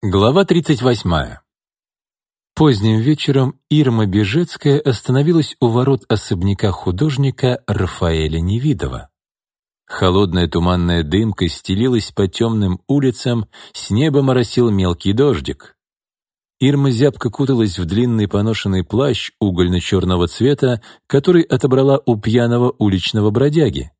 Глава 38. Поздним вечером Ирма Бежецкая остановилась у ворот особняка художника Рафаэля Невидова. Холодная туманная дымка стелилась по темным улицам, с неба моросил мелкий дождик. Ирма зябко куталась в длинный поношенный плащ угольно-черного цвета, который отобрала у пьяного уличного бродяги.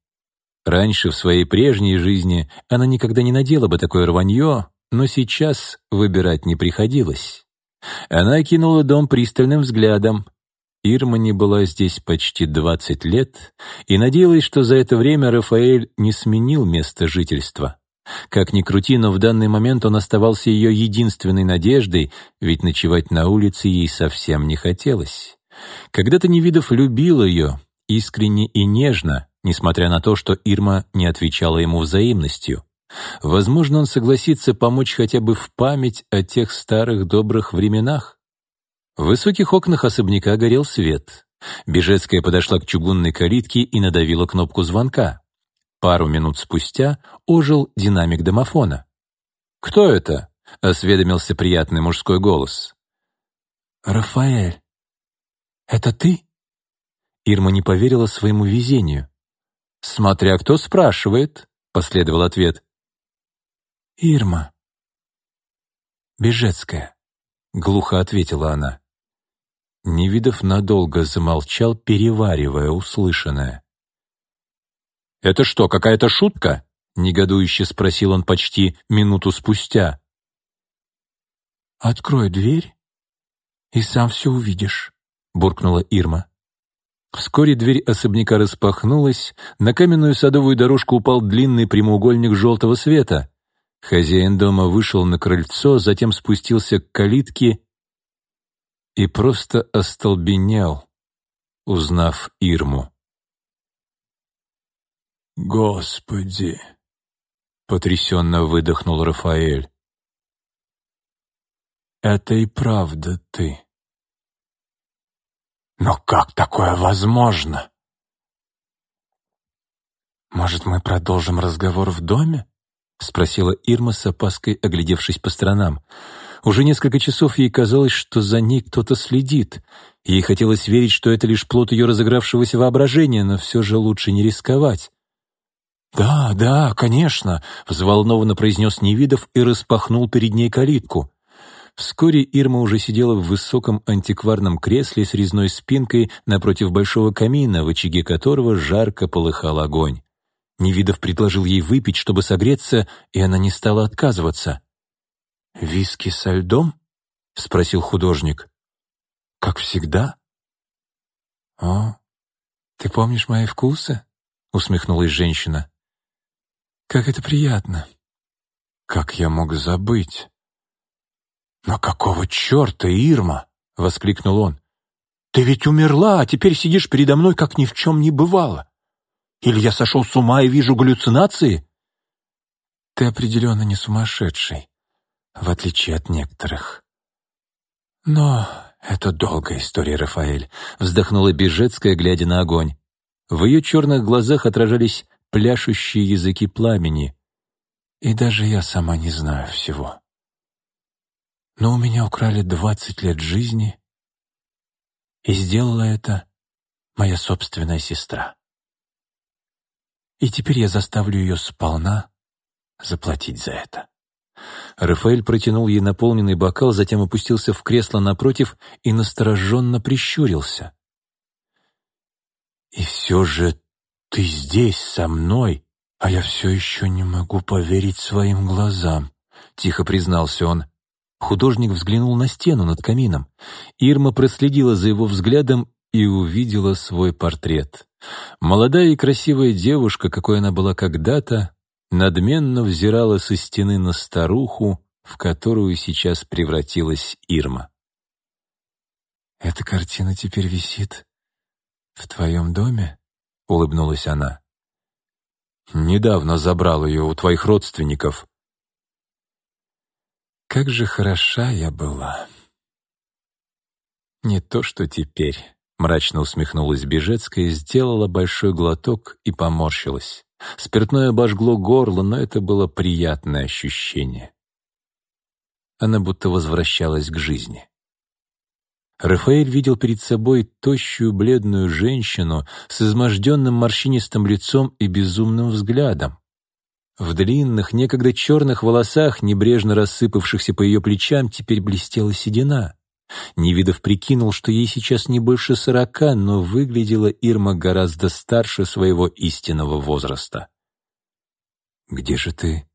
Раньше, в своей прежней жизни, она никогда не надела бы такое рванье, но сейчас выбирать не приходилось. Она кинула дом пристальным взглядом. Ирма не была здесь почти 20 лет и надеялась, что за это время Рафаэль не сменил место жительства. Как ни крути, но в данный момент он оставался ее единственной надеждой, ведь ночевать на улице ей совсем не хотелось. Когда-то Невидов любил ее, искренне и нежно, несмотря на то, что Ирма не отвечала ему взаимностью. Возможно, он согласится помочь хотя бы в память о тех старых добрых временах. В высоких окнах особняка горел свет. Бежецкая подошла к чугунной калитке и надавила кнопку звонка. Пару минут спустя ожил динамик домофона. «Кто это?» — осведомился приятный мужской голос. «Рафаэль, это ты?» Ирма не поверила своему везению. «Смотря кто спрашивает», — последовал ответ. «Ирма». «Бежецкая», — глухо ответила она. Невидов надолго замолчал, переваривая услышанное. «Это что, какая-то шутка?» — негодующе спросил он почти минуту спустя. «Открой дверь, и сам все увидишь», — буркнула Ирма. Вскоре дверь особняка распахнулась, на каменную садовую дорожку упал длинный прямоугольник желтого света. Хозяин дома вышел на крыльцо, затем спустился к калитке и просто остолбенел, узнав Ирму. «Господи!» — потрясенно выдохнул Рафаэль. «Это и правда ты. Но как такое возможно?» «Может, мы продолжим разговор в доме?» — спросила Ирма с опаской, оглядевшись по сторонам. Уже несколько часов ей казалось, что за ней кто-то следит. Ей хотелось верить, что это лишь плод ее разыгравшегося воображения, но все же лучше не рисковать. «Да, да, конечно», — взволнованно произнес Невидов и распахнул перед ней калитку. Вскоре Ирма уже сидела в высоком антикварном кресле с резной спинкой напротив большого камина, в очаге которого жарко полыхал огонь. Невидов предложил ей выпить, чтобы согреться, и она не стала отказываться. «Виски со льдом?» — спросил художник. «Как всегда?» «О, ты помнишь мои вкусы?» — усмехнулась женщина. «Как это приятно!» «Как я мог забыть?» «Но какого черта, Ирма?» — воскликнул он. «Ты ведь умерла, а теперь сидишь передо мной, как ни в чем не бывало. Или я сошел с ума и вижу галлюцинации?» «Ты определенно не сумасшедший, в отличие от некоторых». «Но это долгая история, Рафаэль», — вздохнула Бежецкая, глядя на огонь. В ее черных глазах отражались пляшущие языки пламени. «И даже я сама не знаю всего. Но у меня украли двадцать лет жизни, и сделала это моя собственная сестра и теперь я заставлю ее сполна заплатить за это». Рафаэль протянул ей наполненный бокал, затем опустился в кресло напротив и настороженно прищурился. «И все же ты здесь, со мной, а я все еще не могу поверить своим глазам», — тихо признался он. Художник взглянул на стену над камином. Ирма проследила за его взглядом и увидела свой портрет. Молодая и красивая девушка, какой она была когда-то, надменно взирала со стены на старуху, в которую сейчас превратилась Ирма. «Эта картина теперь висит в твоем доме?» — улыбнулась она. «Недавно забрал ее у твоих родственников». «Как же хороша я была!» «Не то, что теперь». Мрачно усмехнулась Бежецкая, сделала большой глоток и поморщилась. Спиртное обожгло горло, но это было приятное ощущение. она будто возвращалась к жизни. Рафаэль видел перед собой тощую бледную женщину с изможденным морщинистым лицом и безумным взглядом. В длинных, некогда черных волосах, небрежно рассыпавшихся по ее плечам, теперь блестела седина. Невидов прикинул, что ей сейчас не больше сорока, но выглядела Ирма гораздо старше своего истинного возраста. «Где же ты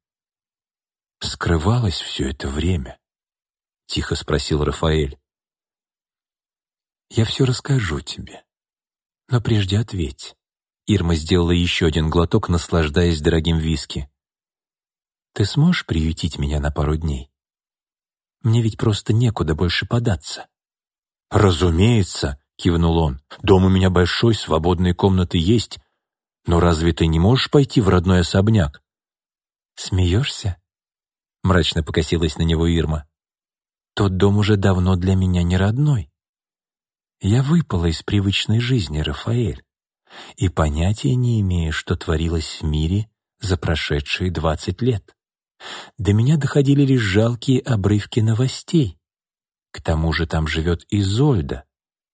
скрывалась все это время?» — тихо спросил Рафаэль. «Я все расскажу тебе. Но прежде ответь». Ирма сделала еще один глоток, наслаждаясь дорогим виски. «Ты сможешь приютить меня на пару дней? Мне ведь просто некуда больше податься». «Разумеется», — кивнул он, — «дом у меня большой, свободные комнаты есть. Но разве ты не можешь пойти в родной особняк?» «Смеешься?» — мрачно покосилась на него Ирма. «Тот дом уже давно для меня не родной. Я выпала из привычной жизни, Рафаэль, и понятия не имею, что творилось в мире за прошедшие двадцать лет. До меня доходили лишь жалкие обрывки новостей. К тому же там живет Изольда,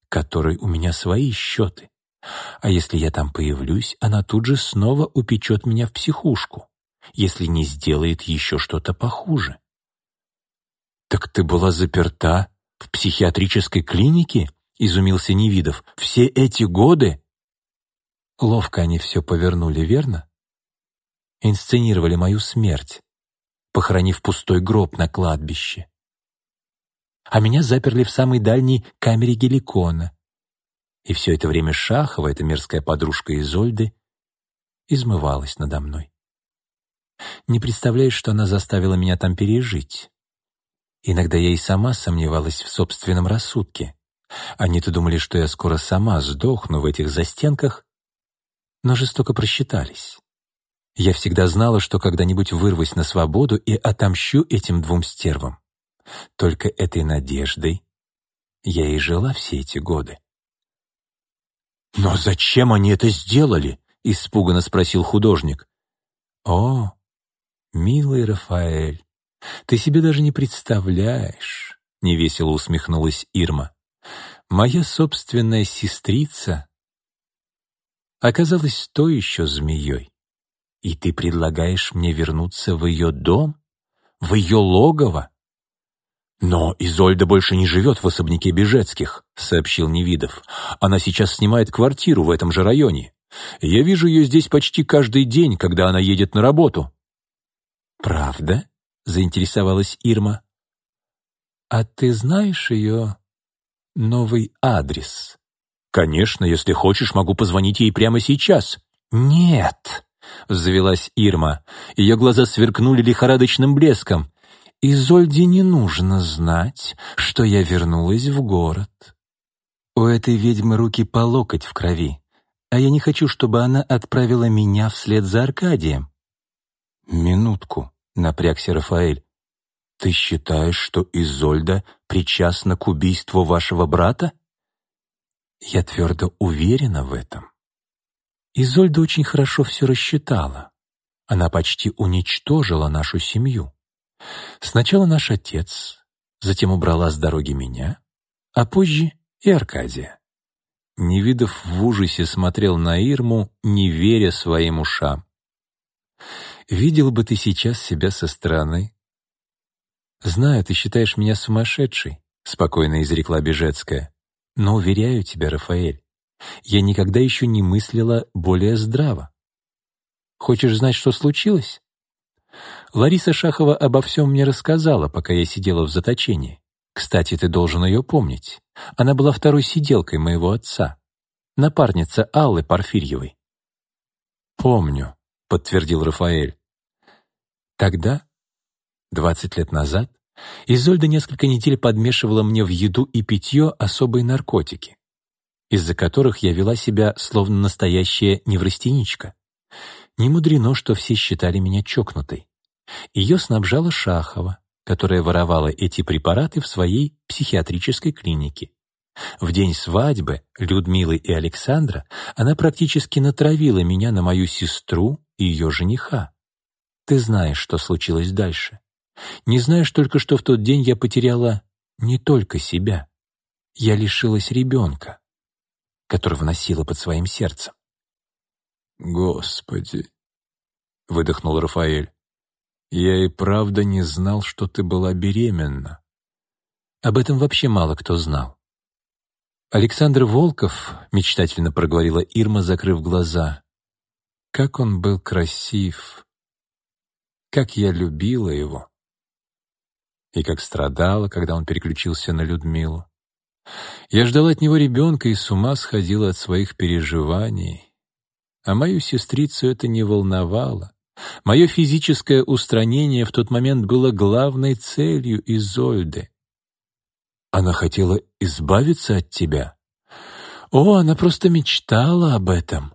которой у меня свои счеты. А если я там появлюсь, она тут же снова упечет меня в психушку, если не сделает еще что-то похуже. «Так ты была заперта в психиатрической клинике?» — изумился Невидов. «Все эти годы?» Ловко они все повернули, верно? Инсценировали мою смерть, похоронив пустой гроб на кладбище. А меня заперли в самой дальней камере геликона. И все это время Шахова, эта мерзкая подружка Изольды, измывалась надо мной. Не представляешь, что она заставила меня там пережить. Иногда я и сама сомневалась в собственном рассудке. Они-то думали, что я скоро сама сдохну в этих застенках, но жестоко просчитались. Я всегда знала, что когда-нибудь вырвусь на свободу и отомщу этим двум стервам. Только этой надеждой я и жила все эти годы. «Но зачем они это сделали?» — испуганно спросил художник. «О, милый Рафаэль, ты себе даже не представляешь», — невесело усмехнулась Ирма. «Моя собственная сестрица оказалась то еще змеей. И ты предлагаешь мне вернуться в ее дом? В ее логово? «Но Изольда больше не живет в особняке Бежецких», — сообщил Невидов. «Она сейчас снимает квартиру в этом же районе. Я вижу ее здесь почти каждый день, когда она едет на работу». «Правда?» — заинтересовалась Ирма. «А ты знаешь ее новый адрес?» «Конечно, если хочешь, могу позвонить ей прямо сейчас». «Нет», — взвелась Ирма. Ее глаза сверкнули лихорадочным блеском. «Изольде не нужно знать, что я вернулась в город. У этой ведьмы руки по локоть в крови, а я не хочу, чтобы она отправила меня вслед за Аркадием». «Минутку», — напрягся Рафаэль. «Ты считаешь, что Изольда причастна к убийству вашего брата?» «Я твердо уверена в этом». Изольда очень хорошо все рассчитала. Она почти уничтожила нашу семью. Сначала наш отец, затем убрала с дороги меня, а позже и Аркадия. Невидов в ужасе смотрел на Ирму, не веря своим ушам. «Видел бы ты сейчас себя со стороны». «Знаю, ты считаешь меня сумасшедшей», — спокойно изрекла Бежецкая. «Но уверяю тебя, Рафаэль, я никогда еще не мыслила более здраво. Хочешь знать, что случилось? Лариса Шахова обо всем мне рассказала, пока я сидела в заточении. Кстати, ты должен ее помнить. Она была второй сиделкой моего отца, напарница Аллы Порфирьевой. «Помню», — подтвердил Рафаэль. Тогда, двадцать лет назад, Изольда несколько недель подмешивала мне в еду и питье особые наркотики из-за которых я вела себя словно настоящая неврастеничка. Не мудрено, что все считали меня чокнутой. Ее снабжала Шахова, которая воровала эти препараты в своей психиатрической клинике. В день свадьбы Людмилы и Александра она практически натравила меня на мою сестру и ее жениха. Ты знаешь, что случилось дальше. Не знаешь только, что в тот день я потеряла не только себя. Я лишилась ребенка, которого носила под своим сердцем. «Господи!» — выдохнул Рафаэль. «Я и правда не знал, что ты была беременна». Об этом вообще мало кто знал. Александр Волков, мечтательно проговорила Ирма, закрыв глаза. Как он был красив! Как я любила его! И как страдала, когда он переключился на Людмилу. Я ждала от него ребенка и с ума сходила от своих переживаний. А мою сестрицу это не волновало. Мое физическое устранение в тот момент было главной целью Изольды. Она хотела избавиться от тебя? О, она просто мечтала об этом.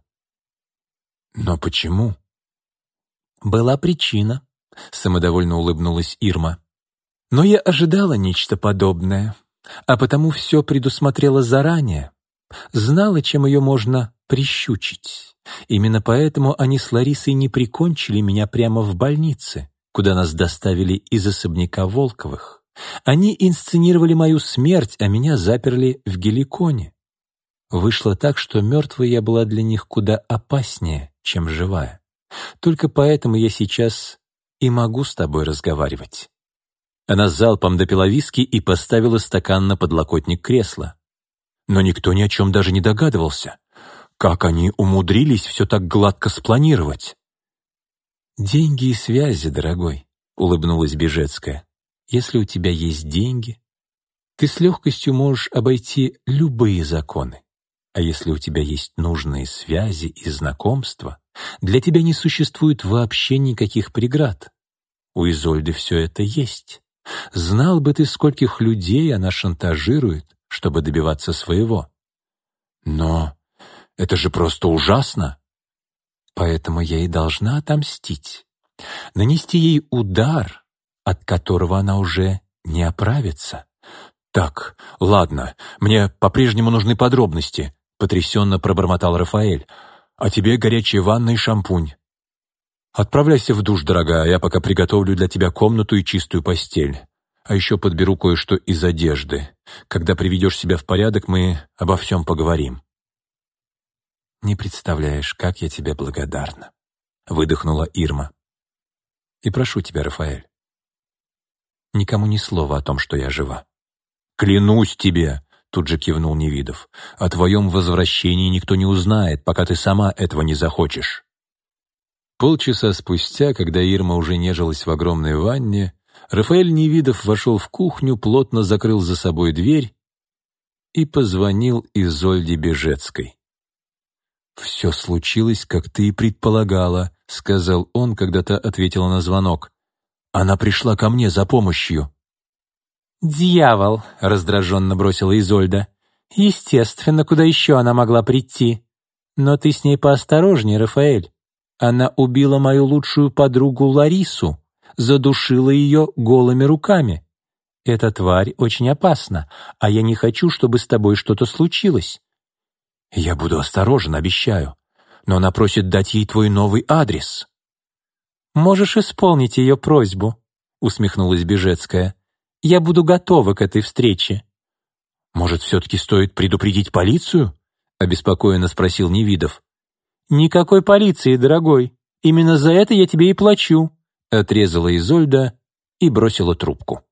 Но почему? Была причина, самодовольно улыбнулась Ирма. Но я ожидала нечто подобное, а потому все предусмотрела заранее. Знала, чем ее можно прищучить. Именно поэтому они с Ларисой не прикончили меня прямо в больнице, куда нас доставили из особняка Волковых. Они инсценировали мою смерть, а меня заперли в геликоне. Вышло так, что мертвая я была для них куда опаснее, чем живая. Только поэтому я сейчас и могу с тобой разговаривать». Она залпом допила виски и поставила стакан на подлокотник кресла. Но никто ни о чем даже не догадывался. Как они умудрились все так гладко спланировать? «Деньги и связи, дорогой», — улыбнулась Бежецкая. Если у тебя есть деньги, ты с легкостью можешь обойти любые законы. А если у тебя есть нужные связи и знакомства, для тебя не существует вообще никаких преград. У Изольды все это есть. Знал бы ты, скольких людей она шантажирует, чтобы добиваться своего. Но это же просто ужасно. Поэтому я и должна отомстить. Нанести ей удар, от которого она уже не оправится. «Так, ладно, мне по-прежнему нужны подробности», — потрясенно пробормотал Рафаэль. «А тебе горячая ванна и шампунь. Отправляйся в душ, дорогая, я пока приготовлю для тебя комнату и чистую постель. А еще подберу кое-что из одежды. Когда приведешь себя в порядок, мы обо всем поговорим». «Не представляешь, как я тебе благодарна», — выдохнула Ирма. «И прошу тебя, Рафаэль, Никому ни слова о том, что я жива. «Клянусь тебе!» — тут же кивнул Невидов. «О твоем возвращении никто не узнает, пока ты сама этого не захочешь». Полчаса спустя, когда Ирма уже нежилась в огромной ванне, Рафаэль Невидов вошел в кухню, плотно закрыл за собой дверь и позвонил Изольде Бежецкой. «Все случилось, как ты и предполагала», — сказал он, когда та ответила на звонок. Она пришла ко мне за помощью». «Дьявол!» — раздраженно бросила Изольда. «Естественно, куда еще она могла прийти? Но ты с ней поосторожнее, Рафаэль. Она убила мою лучшую подругу Ларису, задушила ее голыми руками. Эта тварь очень опасна, а я не хочу, чтобы с тобой что-то случилось». «Я буду осторожен, обещаю. Но она просит дать ей твой новый адрес». «Можешь исполнить ее просьбу», — усмехнулась Бежецкая. «Я буду готова к этой встрече». «Может, все-таки стоит предупредить полицию?» — обеспокоенно спросил Невидов. «Никакой полиции, дорогой. Именно за это я тебе и плачу», — отрезала Изольда и бросила трубку.